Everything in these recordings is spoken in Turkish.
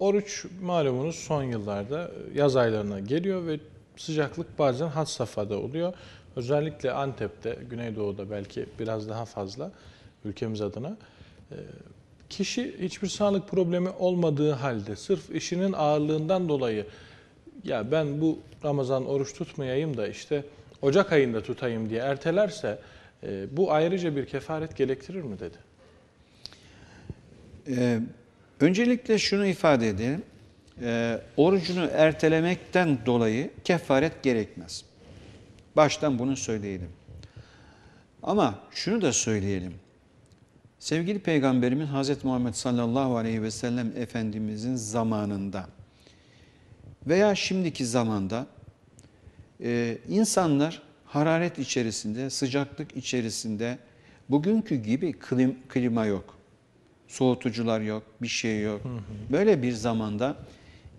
Oruç malumunuz son yıllarda yaz aylarına geliyor ve sıcaklık bazen had safhada oluyor. Özellikle Antep'te, Güneydoğu'da belki biraz daha fazla ülkemiz adına. Ee, Kişi hiçbir sağlık problemi olmadığı halde sırf işinin ağırlığından dolayı ya ben bu Ramazan oruç tutmayayım da işte Ocak ayında tutayım diye ertelerse e, bu ayrıca bir kefaret gerektirir mi dedi. Ee, öncelikle şunu ifade edelim. Ee, orucunu ertelemekten dolayı kefaret gerekmez. Baştan bunu söyleyelim. Ama şunu da söyleyelim. Sevgili Peygamberimiz Hz. Muhammed sallallahu aleyhi ve sellem Efendimizin zamanında veya şimdiki zamanda e, insanlar hararet içerisinde, sıcaklık içerisinde bugünkü gibi klim, klima yok, soğutucular yok, bir şey yok. Böyle bir zamanda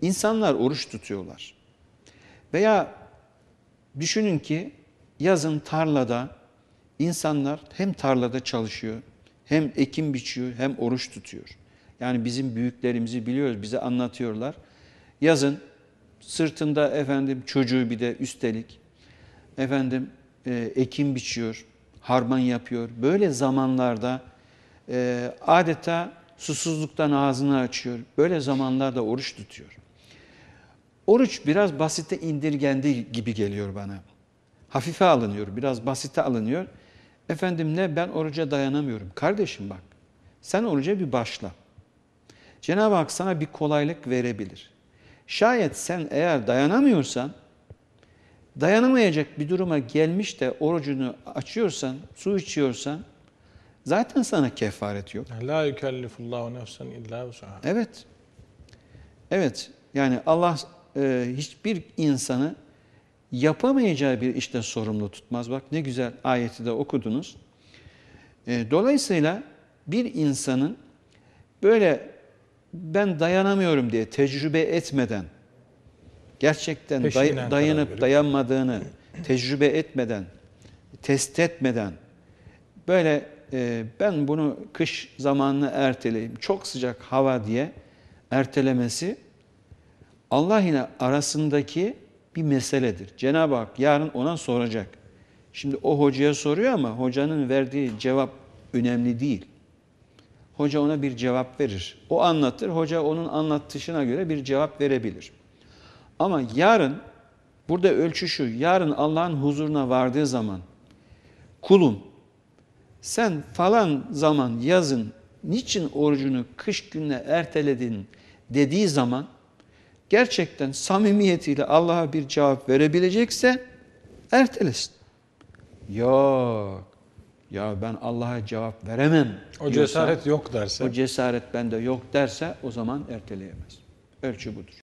insanlar oruç tutuyorlar. Veya düşünün ki yazın tarlada insanlar hem tarlada çalışıyor, hem ekim biçiyor, hem oruç tutuyor. Yani bizim büyüklerimizi biliyoruz, bize anlatıyorlar. Yazın sırtında efendim çocuğu bir de üstelik efendim e, ekim biçiyor, harman yapıyor. Böyle zamanlarda e, adeta susuzluktan ağzını açıyor. Böyle zamanlarda oruç tutuyor. Oruç biraz basite indirgendi gibi geliyor bana. Hafife alınıyor, biraz basite alınıyor. Efendim ne ben oruca dayanamıyorum. Kardeşim bak sen oruca bir başla. Cenab-ı Hak sana bir kolaylık verebilir. Şayet sen eğer dayanamıyorsan, dayanamayacak bir duruma gelmiş de orucunu açıyorsan, su içiyorsan zaten sana kefaret yok. La yükellifullahu nefsen illa vus'aha. Evet. Evet. Yani Allah e, hiçbir insanı yapamayacağı bir işte sorumlu tutmaz. Bak ne güzel ayeti de okudunuz. E, dolayısıyla bir insanın böyle ben dayanamıyorum diye tecrübe etmeden, gerçekten day- dayanıp dayanmadığını tecrübe etmeden, test etmeden, böyle e, ben bunu kış zamanını erteleyeyim, çok sıcak hava diye ertelemesi Allah ile arasındaki bir meseledir. Cenab-ı Hak yarın ona soracak. Şimdi o hocaya soruyor ama hocanın verdiği cevap önemli değil. Hoca ona bir cevap verir. O anlatır, hoca onun anlattışına göre bir cevap verebilir. Ama yarın, burada ölçü şu, yarın Allah'ın huzuruna vardığı zaman, kulum sen falan zaman yazın niçin orucunu kış gününe erteledin dediği zaman gerçekten samimiyetiyle Allah'a bir cevap verebilecekse ertelesin. Yok. Ya ben Allah'a cevap veremem. O diyorsa, cesaret yok derse. o cesaret bende yok derse o zaman erteleyemez. Ölçü budur.